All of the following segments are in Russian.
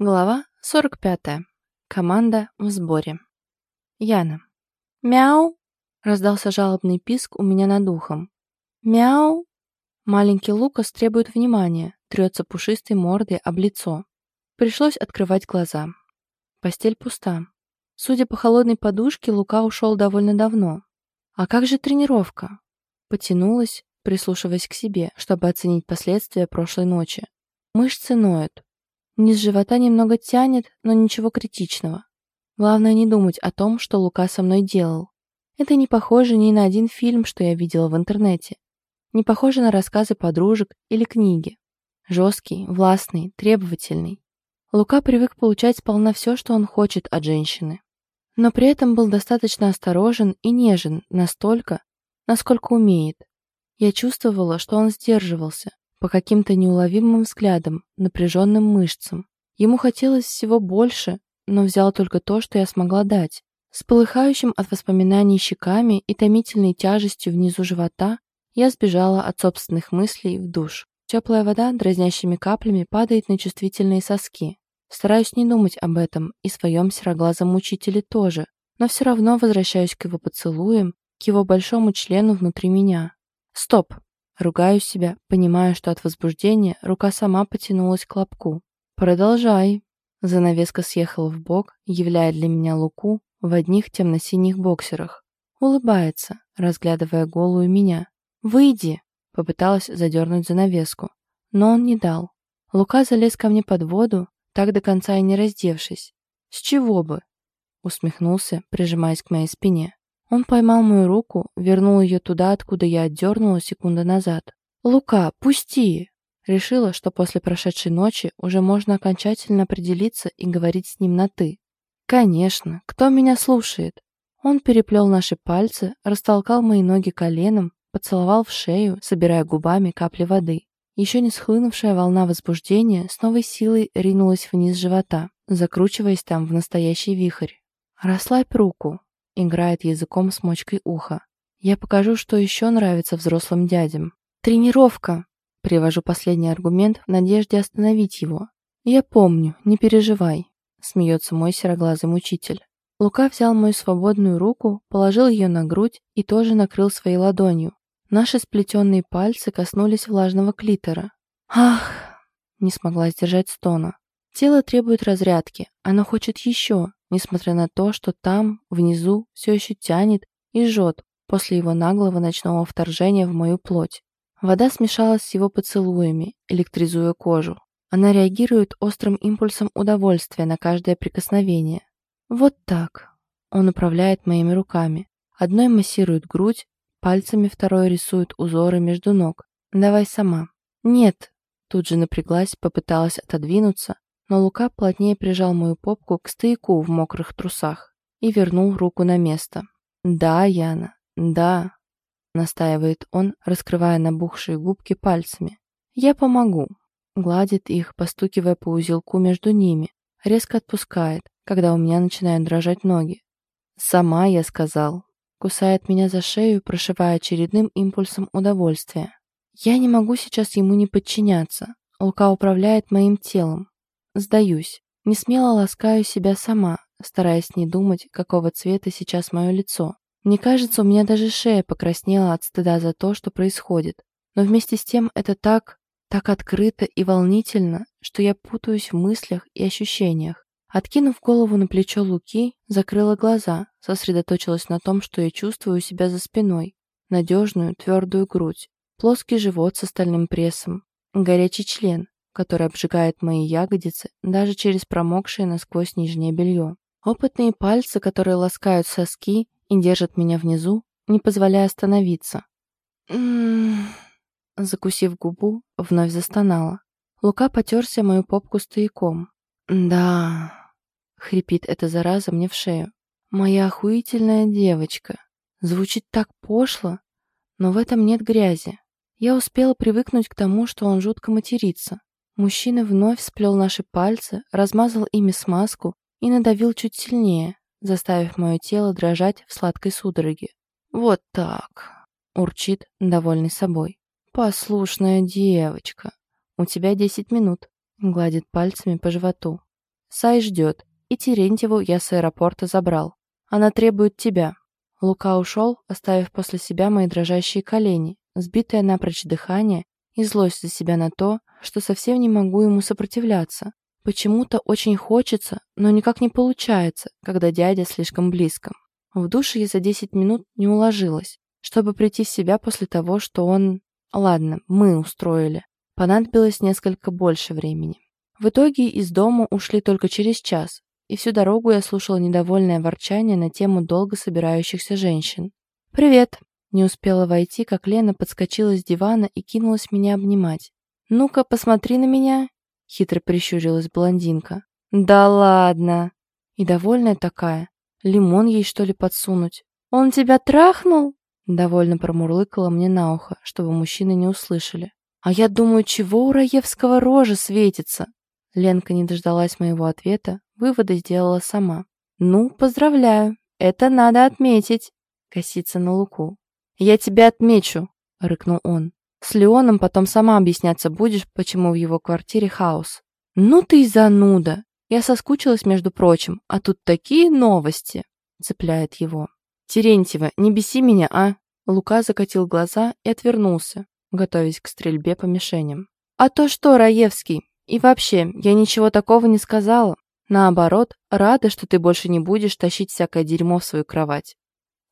Глава 45. Команда в сборе. Яна. «Мяу!» — раздался жалобный писк у меня над ухом. «Мяу!» Маленький Лукас требует внимания, трется пушистой мордой об лицо. Пришлось открывать глаза. Постель пуста. Судя по холодной подушке, Лука ушел довольно давно. А как же тренировка? Потянулась, прислушиваясь к себе, чтобы оценить последствия прошлой ночи. Мышцы ноют, Низ живота немного тянет, но ничего критичного. Главное не думать о том, что Лука со мной делал. Это не похоже ни на один фильм, что я видела в интернете. Не похоже на рассказы подружек или книги. Жесткий, властный, требовательный. Лука привык получать сполна все, что он хочет от женщины. Но при этом был достаточно осторожен и нежен настолько, насколько умеет. Я чувствовала, что он сдерживался, по каким-то неуловимым взглядам, напряженным мышцам. Ему хотелось всего больше, но взял только то, что я смогла дать. С полыхающим от воспоминаний щеками и томительной тяжестью внизу живота я сбежала от собственных мыслей в душ. Теплая вода дразнящими каплями падает на чувствительные соски. Стараюсь не думать об этом и своем сероглазом мучителе тоже, но все равно возвращаюсь к его поцелуям, к его большому члену внутри меня. Стоп! Ругаю себя, понимая, что от возбуждения рука сама потянулась к лобку. «Продолжай». Занавеска съехала в бок, являя для меня Луку в одних темно-синих боксерах. Улыбается, разглядывая голую меня. «Выйди!» Попыталась задернуть занавеску, но он не дал. Лука залез ко мне под воду, так до конца и не раздевшись. «С чего бы?» Усмехнулся, прижимаясь к моей спине. Он поймал мою руку, вернул ее туда, откуда я отдернула секунду назад. «Лука, пусти!» Решила, что после прошедшей ночи уже можно окончательно определиться и говорить с ним на «ты». «Конечно, кто меня слушает?» Он переплел наши пальцы, растолкал мои ноги коленом, поцеловал в шею, собирая губами капли воды. Еще не схлынувшая волна возбуждения с новой силой ринулась вниз живота, закручиваясь там в настоящий вихрь. «Расслабь руку», Играет языком с мочкой уха. Я покажу, что еще нравится взрослым дядям. Тренировка! Привожу последний аргумент в надежде остановить его. Я помню, не переживай. Смеется мой сероглазый мучитель. Лука взял мою свободную руку, положил ее на грудь и тоже накрыл своей ладонью. Наши сплетенные пальцы коснулись влажного клитора. Ах! Не смогла сдержать стона. Тело требует разрядки. Оно хочет еще, несмотря на то, что там, внизу, все еще тянет и жжет после его наглого ночного вторжения в мою плоть. Вода смешалась с его поцелуями, электризуя кожу. Она реагирует острым импульсом удовольствия на каждое прикосновение. Вот так. Он управляет моими руками. Одной массирует грудь, пальцами второй рисует узоры между ног. Давай сама. Нет. Тут же напряглась, попыталась отодвинуться, но Лука плотнее прижал мою попку к стояку в мокрых трусах и вернул руку на место. «Да, Яна, да», — настаивает он, раскрывая набухшие губки пальцами. «Я помогу», — гладит их, постукивая по узелку между ними, резко отпускает, когда у меня начинают дрожать ноги. «Сама я сказал», кусает меня за шею, прошивая очередным импульсом удовольствия. Я не могу сейчас ему не подчиняться. Лука управляет моим телом, Сдаюсь. Не смело ласкаю себя сама, стараясь не думать, какого цвета сейчас мое лицо. Мне кажется, у меня даже шея покраснела от стыда за то, что происходит. Но вместе с тем это так, так открыто и волнительно, что я путаюсь в мыслях и ощущениях. Откинув голову на плечо Луки, закрыла глаза, сосредоточилась на том, что я чувствую у себя за спиной. Надежную, твердую грудь, плоский живот с остальным прессом, горячий член, который обжигает мои ягодицы даже через промокшее насквозь нижнее белье. Опытные пальцы, которые ласкают соски и держат меня внизу, не позволяя остановиться. «М-м-м...» Закусив губу, вновь застонала. Лука потерся мою попку стояком. «Да...» — хрипит эта зараза мне в шею. «Моя охуительная девочка. Звучит так пошло, но в этом нет грязи. Я успела привыкнуть к тому, что он жутко матерится. Мужчина вновь сплел наши пальцы, размазал ими смазку и надавил чуть сильнее, заставив мое тело дрожать в сладкой судороге. «Вот так», — урчит, довольный собой. «Послушная девочка. У тебя десять минут», — гладит пальцами по животу. Сай ждет, и Терентьеву я с аэропорта забрал. Она требует тебя». Лука ушел, оставив после себя мои дрожащие колени, сбитое напрочь дыхание и злость за себя на то, что совсем не могу ему сопротивляться. Почему-то очень хочется, но никак не получается, когда дядя слишком близко. В душе я за 10 минут не уложилась, чтобы прийти в себя после того, что он... Ладно, мы устроили. Понадобилось несколько больше времени. В итоге из дома ушли только через час, и всю дорогу я слушала недовольное ворчание на тему долго собирающихся женщин. «Привет!» Не успела войти, как Лена подскочила с дивана и кинулась меня обнимать. «Ну-ка, посмотри на меня!» Хитро прищурилась блондинка. «Да ладно!» И довольная такая. Лимон ей, что ли, подсунуть? «Он тебя трахнул?» Довольно промурлыкала мне на ухо, чтобы мужчины не услышали. «А я думаю, чего у Раевского рожа светится?» Ленка не дождалась моего ответа, выводы сделала сама. «Ну, поздравляю, это надо отметить!» Косится на Луку. «Я тебя отмечу!» — рыкнул он. «С Леоном потом сама объясняться будешь, почему в его квартире хаос». «Ну ты и зануда! Я соскучилась, между прочим, а тут такие новости!» — цепляет его. «Терентьева, не беси меня, а!» Лука закатил глаза и отвернулся, готовясь к стрельбе по мишеням. «А то что, Раевский? И вообще, я ничего такого не сказала. Наоборот, рада, что ты больше не будешь тащить всякое дерьмо в свою кровать.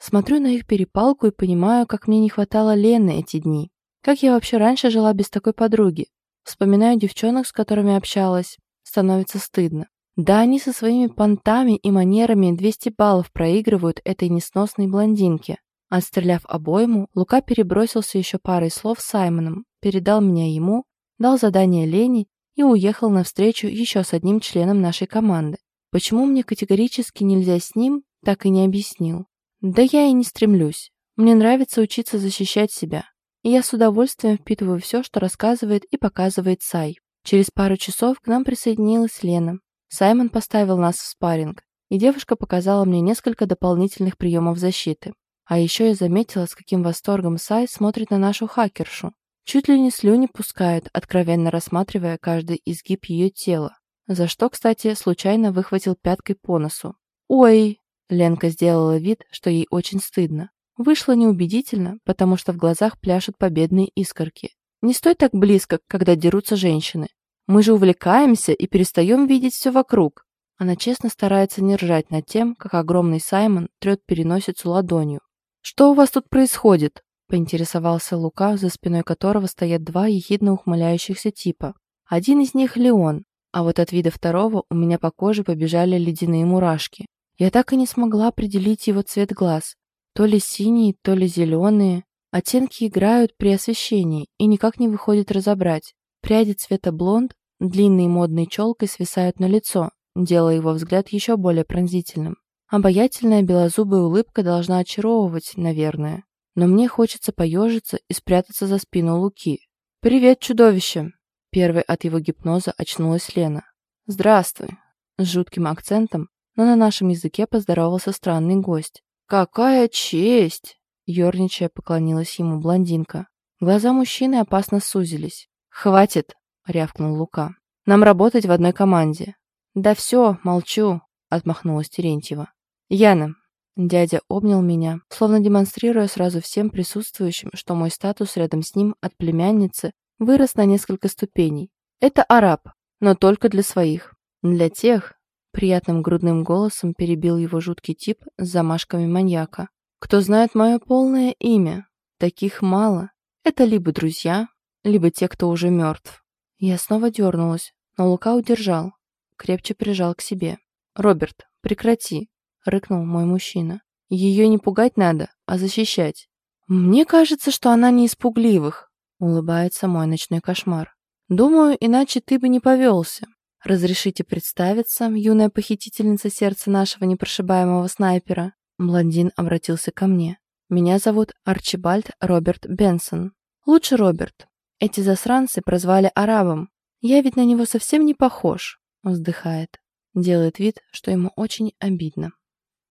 Смотрю на их перепалку и понимаю, как мне не хватало Лены эти дни. Как я вообще раньше жила без такой подруги? Вспоминаю девчонок, с которыми общалась. Становится стыдно. Да они со своими понтами и манерами 200 баллов проигрывают этой несносной блондинке. Отстреляв обойму, Лука перебросился еще парой слов с Саймоном, передал меня ему, дал задание Лене и уехал навстречу еще с одним членом нашей команды. Почему мне категорически нельзя с ним, так и не объяснил. Да я и не стремлюсь. Мне нравится учиться защищать себя. И я с удовольствием впитываю все, что рассказывает и показывает Сай. Через пару часов к нам присоединилась Лена. Саймон поставил нас в спарринг, и девушка показала мне несколько дополнительных приемов защиты. А еще я заметила, с каким восторгом Сай смотрит на нашу хакершу. Чуть ли не слюни пускает, откровенно рассматривая каждый изгиб ее тела. За что, кстати, случайно выхватил пяткой по носу. «Ой!» Ленка сделала вид, что ей очень стыдно. Вышло неубедительно, потому что в глазах пляшут победные искорки. Не стой так близко, когда дерутся женщины. Мы же увлекаемся и перестаем видеть все вокруг. Она честно старается не ржать над тем, как огромный Саймон трет переносицу ладонью. «Что у вас тут происходит?» – поинтересовался Лука, за спиной которого стоят два ехидно ухмыляющихся типа. Один из них – Леон, а вот от вида второго у меня по коже побежали ледяные мурашки. Я так и не смогла определить его цвет глаз. То ли синие, то ли зеленые. Оттенки играют при освещении, и никак не выходит разобрать. Пряди цвета блонд, длинной модной челкой свисают на лицо, делая его взгляд еще более пронзительным. Обаятельная белозубая улыбка должна очаровывать, наверное. Но мне хочется поежиться и спрятаться за спину Луки. «Привет, чудовище!» Первой от его гипноза очнулась Лена. «Здравствуй!» С жутким акцентом но на нашем языке поздоровался странный гость. «Какая честь!» — ерничая поклонилась ему блондинка. Глаза мужчины опасно сузились. «Хватит!» — рявкнул Лука. «Нам работать в одной команде». «Да все, молчу!» — отмахнулась Терентьева. «Яна!» — дядя обнял меня, словно демонстрируя сразу всем присутствующим, что мой статус рядом с ним от племянницы вырос на несколько ступеней. «Это араб, но только для своих. Для тех, Приятным грудным голосом перебил его жуткий тип с замашками маньяка. «Кто знает мое полное имя? Таких мало. Это либо друзья, либо те, кто уже мертв». Я снова дернулась, но Лука удержал, крепче прижал к себе. «Роберт, прекрати!» — рыкнул мой мужчина. «Ее не пугать надо, а защищать». «Мне кажется, что она не из пугливых», — улыбается мой ночной кошмар. «Думаю, иначе ты бы не повелся. «Разрешите представиться, юная похитительница сердца нашего непрошибаемого снайпера?» Блондин обратился ко мне. «Меня зовут Арчибальд Роберт Бенсон. Лучше Роберт. Эти засранцы прозвали арабом. Я ведь на него совсем не похож», — вздыхает. Делает вид, что ему очень обидно.